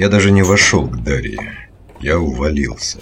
Я даже не вошел к Дарье. Я увалился.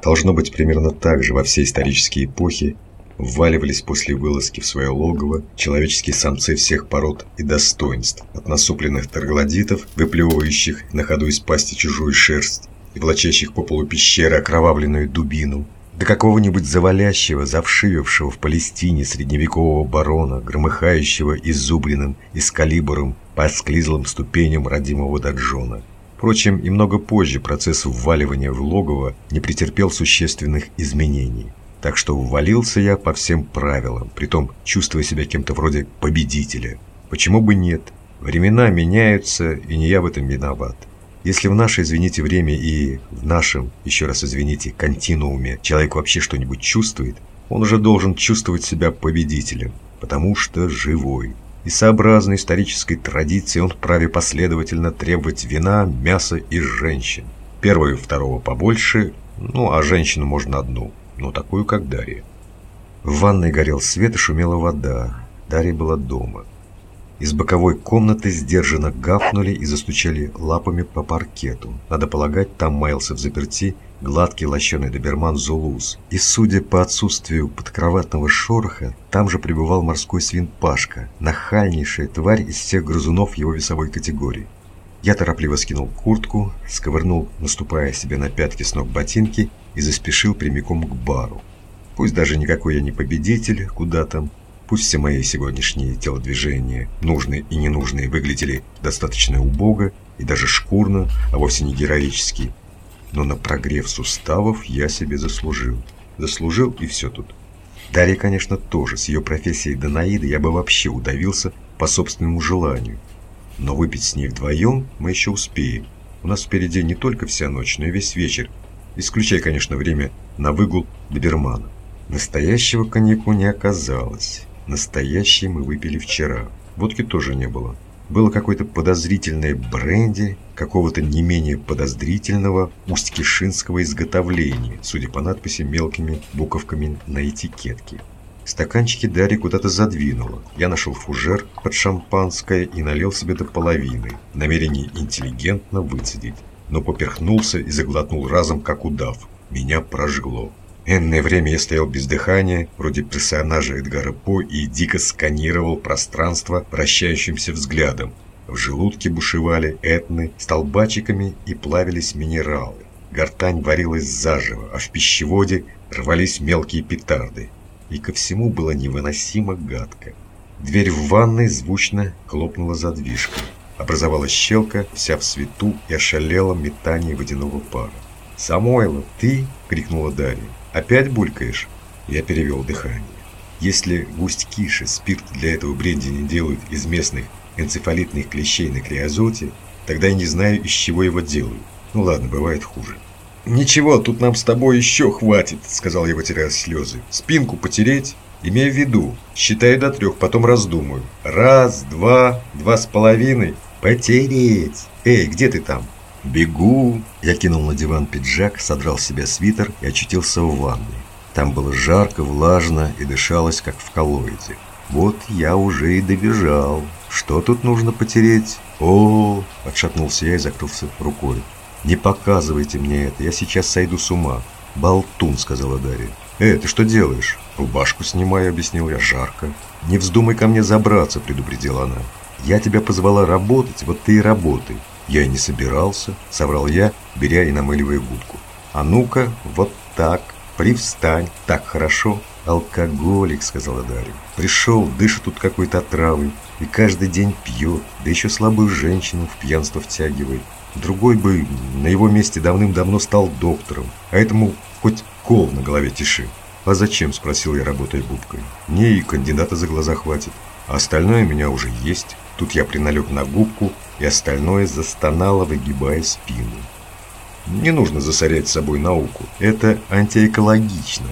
Должно быть примерно так же во все исторические эпохи вваливались после вылазки в свое логово человеческие самцы всех пород и достоинств, от насупленных троглодитов, выплевывающих на ходу из пасти чужую шерсть и влачащих по полу пещеры окровавленную дубину, до какого-нибудь завалящего, завшивившего в Палестине средневекового барона, громыхающего изубренным эскалибром по склизлым ступеням родимого даджона. Впрочем, и много позже процесс вваливания в логово не претерпел существенных изменений. Так что ввалился я по всем правилам, притом чувствуя себя кем-то вроде победителя. Почему бы нет? Времена меняются, и не я в этом виноват. Если в наше, извините, время и в нашем, еще раз извините, континууме человек вообще что-нибудь чувствует, он уже должен чувствовать себя победителем, потому что живой. И сообразно исторической традиции он вправе последовательно требовать вина, мяса и женщин. Первого и второго побольше, ну а женщину можно одну – но такую, как Дарья. В ванной горел свет и шумела вода. Дарья была дома. Из боковой комнаты сдержанно гафнули и застучали лапами по паркету. Надо полагать, там маялся в заперти гладкий лощеный доберман Зулус. И, судя по отсутствию подкроватного шороха, там же пребывал морской свин Пашка, нахальнейшая тварь из всех грызунов его весовой категории. Я торопливо скинул куртку, сковырнул, наступая себе на пятки с ног ботинки и заспешил прямиком к бару. Пусть даже никакой я не победитель, куда там, пусть все мои сегодняшние телодвижения, нужные и ненужные, выглядели достаточно убого и даже шкурно, а вовсе не героически, но на прогрев суставов я себе заслужил. Заслужил и все тут. Дарья, конечно, тоже, с ее профессией Данаида я бы вообще удавился по собственному желанию. Но выпить с ней вдвоем мы еще успеем. У нас впереди не только вся ночь, но и весь вечер, исключая, конечно, время на выгул добермана. Настоящего коньяку не оказалось. Настоящий мы выпили вчера. Водки тоже не было. Было какое-то подозрительное бренди, какого-то не менее подозрительного усть-кишинского изготовления, судя по надписи мелкими буковками на этикетке. Стаканчики Дарья куда-то задвинула. Я нашел фужер под шампанское и налил себе до половины, в интеллигентно выцедить но поперхнулся и заглотнул разом, как удав. Меня прожгло. Энное время я стоял без дыхания, вроде персонажа Эдгара По, и дико сканировал пространство вращающимся взглядом. В желудке бушевали этны столбачиками и плавились минералы. Гортань варилась заживо, а в пищеводе рвались мелкие петарды. И ко всему было невыносимо гадко. Дверь в ванной звучно хлопнула задвижкой. Образовалась щелка, вся в свету и ошалела метание водяного пара. «Самойлов, ты?» — крикнула Дарья. «Опять булькаешь?» Я перевел дыхание. Если густь киши спирт для этого бренди не делают из местных энцефалитных клещей на криозоте, тогда я не знаю, из чего его делают. Ну ладно, бывает хуже. «Ничего, тут нам с тобой еще хватит», — сказал я, потеряв слезы. «Спинку потереть?» «Имею в виду, считаю до трех, потом раздумаю. Раз, два, два с половиной. «Потереть! Эй, где ты там?» «Бегу!» Я кинул на диван пиджак, содрал с себя свитер и очутился в ванной. Там было жарко, влажно и дышалось, как в коллоиде. Вот я уже и добежал. Что тут нужно потереть? О, отшатнулся я и закрылся рукой. Не показывайте мне это, я сейчас сойду с ума. Болтун, сказала Дарья. Э, ты что делаешь? Рубашку снимаю, объяснил я, жарко. Не вздумай ко мне забраться, предупредила она. Я тебя позвала работать, вот ты и работай. Я и не собирался, соврал я, беря и намыливая губку. А ну-ка, вот так, привстань, так хорошо. Алкоголик, сказала Дарья. Пришел, дышит тут какой-то отравой, и каждый день пьет, да еще слабую женщину в пьянство втягивает. Другой бы на его месте давным-давно стал доктором, а этому хоть кол на голове тиши. «А зачем?» – спросил я, работая губкой. «Мне и кандидата за глаза хватит, а остальное у меня уже есть». Тут я приналег на губку, и остальное застонало, выгибая спину. Не нужно засорять собой науку. Это антиэкологично.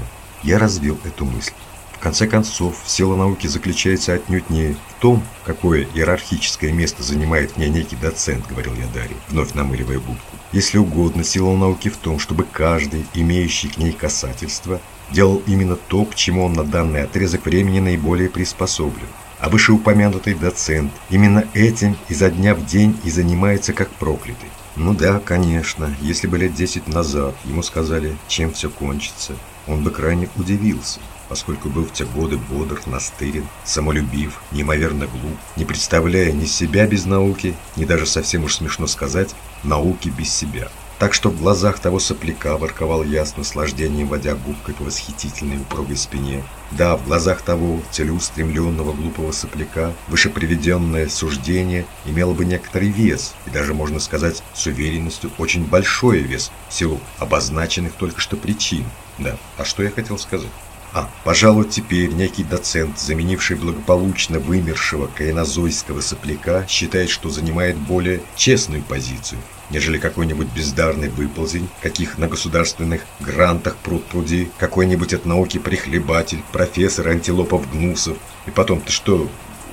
Я развил эту мысль. В конце концов, сила науки заключается отнюдь не в том, какое иерархическое место занимает в ней некий доцент, говорил я Дарье, вновь намыливая губку. Если угодно, сила науки в том, чтобы каждый, имеющий к ней касательство, делал именно то, к чему он на данный отрезок времени наиболее приспособлен. А вышеупомянутый доцент именно этим изо дня в день и занимается как проклятый. Ну да, конечно, если бы лет десять назад ему сказали, чем все кончится, он бы крайне удивился, поскольку был в те годы бодр, настырен, самолюбив, неимоверно глуп, не представляя ни себя без науки, ни даже совсем уж смешно сказать, науки без себя. Так что в глазах того сопляка ворковал я с наслаждением, водя губкой по восхитительной упругой спине. Да, в глазах того целеустремленного глупого сопляка вышеприведенное суждение имело бы некоторый вес, и даже, можно сказать, с уверенностью очень большой вес в силу обозначенных только что причин. Да, а что я хотел сказать? А, пожалуй, теперь некий доцент, заменивший благополучно вымершего каинозойского сопляка, считает, что занимает более честную позицию, нежели какой-нибудь бездарный выползень, каких на государственных грантах пруд-пруди, какой-нибудь от науки прихлебатель, профессор антилопов гнусов. И потом, ты что,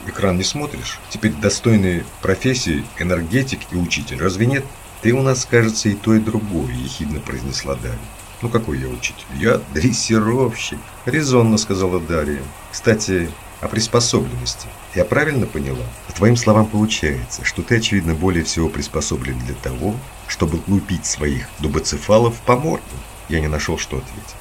экран не смотришь? Теперь достойные профессии энергетик и учитель, разве нет? Ты у нас, кажется, и то, и другое, ехидно произнесла Дарья. Ну какой я учитель? Я дрессировщик. Резонно сказала Дарья. Кстати, о приспособленности. Я правильно поняла? По твоим словам получается, что ты, очевидно, более всего приспособлен для того, чтобы лупить своих дубоцефалов по морду. Я не нашел, что ответить.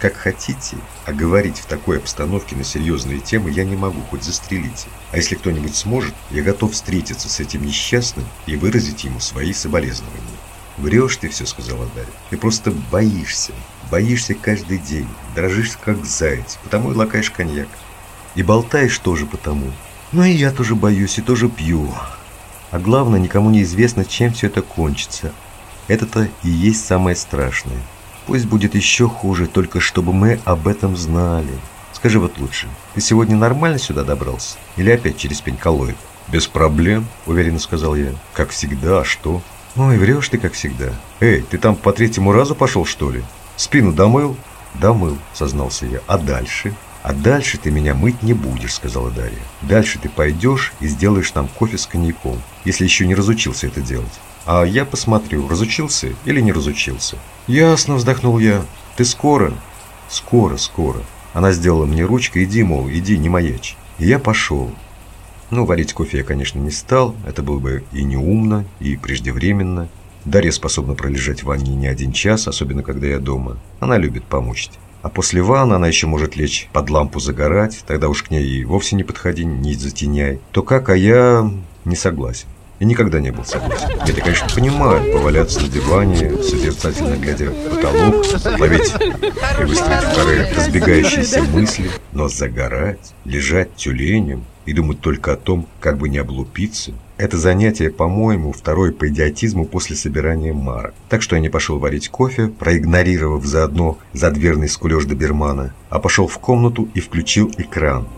Как хотите, а говорить в такой обстановке на серьезные темы я не могу, хоть застрелите. А если кто-нибудь сможет, я готов встретиться с этим несчастным и выразить ему свои соболезнования. «Врешь ты все», — сказала Дарья. «Ты просто боишься. Боишься каждый день. Дрожишь, как заяц. Потому и лакаешь коньяк. И болтаешь тоже потому. Ну и я тоже боюсь и тоже пью. А главное, никому не известно, чем все это кончится. Это-то и есть самое страшное. Пусть будет еще хуже, только чтобы мы об этом знали. Скажи вот лучше, ты сегодня нормально сюда добрался? Или опять через пень-колоид? «Без проблем», — уверенно сказал я. «Как всегда, а что?» «Ой, врешь ты, как всегда. Эй, ты там по третьему разу пошел, что ли? Спину домыл?» «Домыл», — сознался я. «А дальше?» «А дальше ты меня мыть не будешь», — сказала Дарья. «Дальше ты пойдешь и сделаешь там кофе с коньяком, если еще не разучился это делать. А я посмотрю, разучился или не разучился». «Ясно», — вздохнул я. «Ты скоро?» «Скоро, скоро». Она сделала мне ручкой, иди, мол, иди, не маячь. И я пошел. Ну, варить кофе я, конечно, не стал. Это было бы и неумно, и преждевременно. Дарья способна пролежать в ванне не один час, особенно когда я дома. Она любит помучить. А после ванны она еще может лечь под лампу загорать, тогда уж к ней и вовсе не подходи, не затеняй. То как, а я не согласен. И никогда не был согласен. Я-то, конечно, понимаю, поваляться на диване, созерцательно глядя в потолок, ловить и выстроить в коры разбегающиеся мысли, но загорать, лежать тюленем и думать только о том, как бы не облупиться, это занятие, по-моему, второе по идиотизму после собирания марок. Так что я не пошел варить кофе, проигнорировав заодно задверный скулеж добермана, а пошел в комнату и включил экран.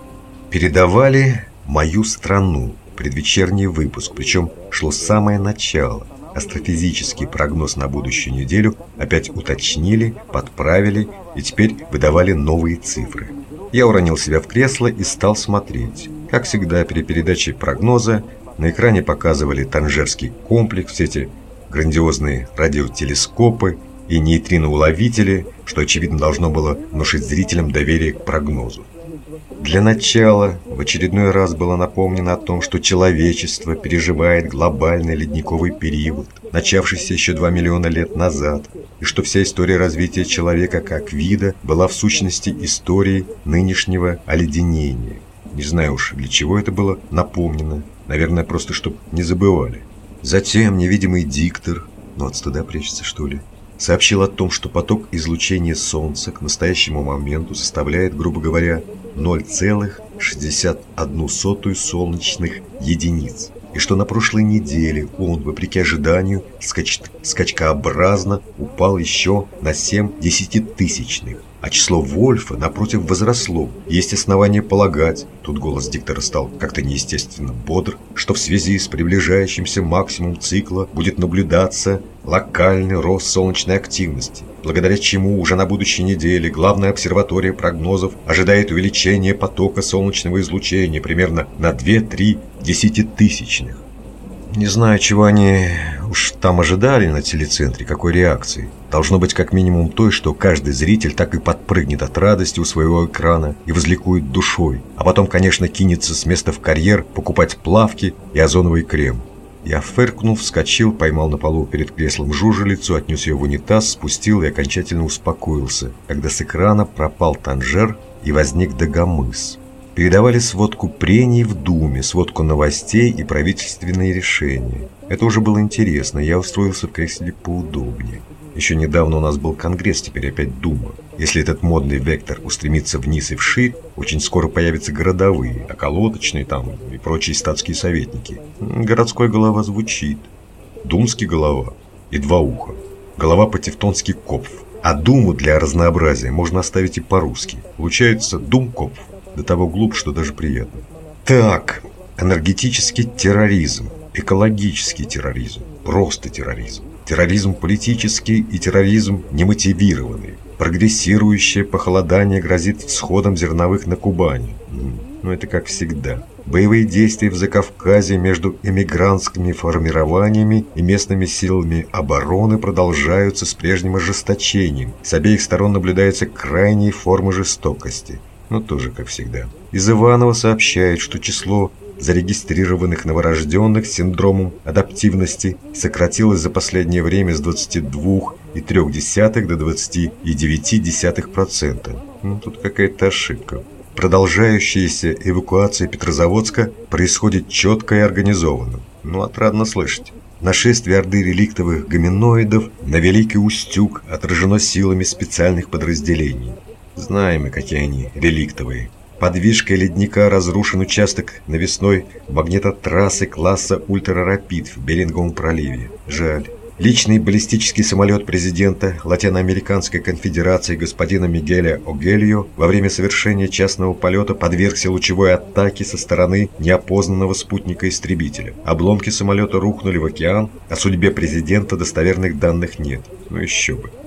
Передавали «Мою страну», предвечерний выпуск, причем шло самое начало. Астрофизический прогноз на будущую неделю опять уточнили, подправили и теперь выдавали новые цифры. Я уронил себя в кресло и стал смотреть. Как всегда, при передаче прогноза на экране показывали Танжерский комплекс, эти грандиозные радиотелескопы и нейтриноуловители, что, очевидно, должно было внушить зрителям доверие к прогнозу. Для начала в очередной раз было напомнено о том, что человечество переживает глобальный ледниковый период, начавшийся еще 2 миллиона лет назад, и что вся история развития человека как вида была в сущности историей нынешнего оледенения. Не знаю уж, для чего это было напомнено. Наверное, просто чтобы не забывали. Затем невидимый диктор, ну от стыда прячется что ли, сообщил о том, что поток излучения Солнца к настоящему моменту составляет, грубо говоря, 0,61 солнечных единиц, и что на прошлой неделе он, вопреки ожиданию, скач... скачкообразно упал еще на 7 десятитысячных, а число Вольфа, напротив, возросло. Есть основания полагать, тут голос диктора стал как-то неестественно бодр, что в связи с приближающимся максимум цикла будет наблюдаться локальный рост солнечной активности, благодаря чему уже на будущей неделе главная обсерватория прогнозов ожидает увеличения потока солнечного излучения примерно на 2-3 десятитысячных. Не знаю, чего они уж там ожидали на телецентре, какой реакции. Должно быть как минимум той, что каждый зритель так и подпрыгнет от радости у своего экрана и возликует душой, а потом, конечно, кинется с места в карьер покупать плавки и озоновый крем. Я фыркнул, вскочил, поймал на полу перед креслом жужелицу, отнес ее в унитаз, спустил и окончательно успокоился, когда с экрана пропал Танжер и возник Дагомыс. Передавали сводку прений в Думе, сводку новостей и правительственные решения. Это уже было интересно, я устроился в кресле поудобнее. Еще недавно у нас был Конгресс, теперь опять Дума. Если этот модный вектор устремится вниз и вширь, очень скоро появятся городовые, околоточные там и прочие статские советники. Городской голова звучит. Думский голова и два уха. Голова по-тевтонски Копф. А Думу для разнообразия можно оставить и по-русски. Получается Дум-Копф. До того глуп, что даже приятно. Так, энергетический терроризм, экологический терроризм, просто терроризм. Терроризм политический и терроризм немотивированный. Прогрессирующее похолодание грозит всходом зерновых на Кубани. Ну, это как всегда. Боевые действия в Закавказье между эмигрантскими формированиями и местными силами обороны продолжаются с прежним ожесточением. С обеих сторон наблюдаются крайние формы жестокости. Ну, тоже как всегда. Из Иванова сообщает, что число зарегистрированных новорожденных с синдромом адаптивности сократилось за последнее время с 22,3 до 29,9%. Ну, тут какая-то ошибка. Продолжающаяся эвакуация Петрозаводска происходит четко и организованно. Ну, отрадно слышать. Нашествие орды реликтовых гоминоидов на Великий Устюг отражено силами специальных подразделений. Знаем мы, какие они реликтовые. Подвижкой ледника разрушен участок навесной магнитотрассы класса «Ультрарапид» в Беринговом проливе. Жаль. Личный баллистический самолет президента Латиноамериканской конфедерации господина Мигеля Огельо во время совершения частного полета подвергся лучевой атаке со стороны неопознанного спутника-истребителя. Обломки самолета рухнули в океан, о судьбе президента достоверных данных нет. Ну еще бы.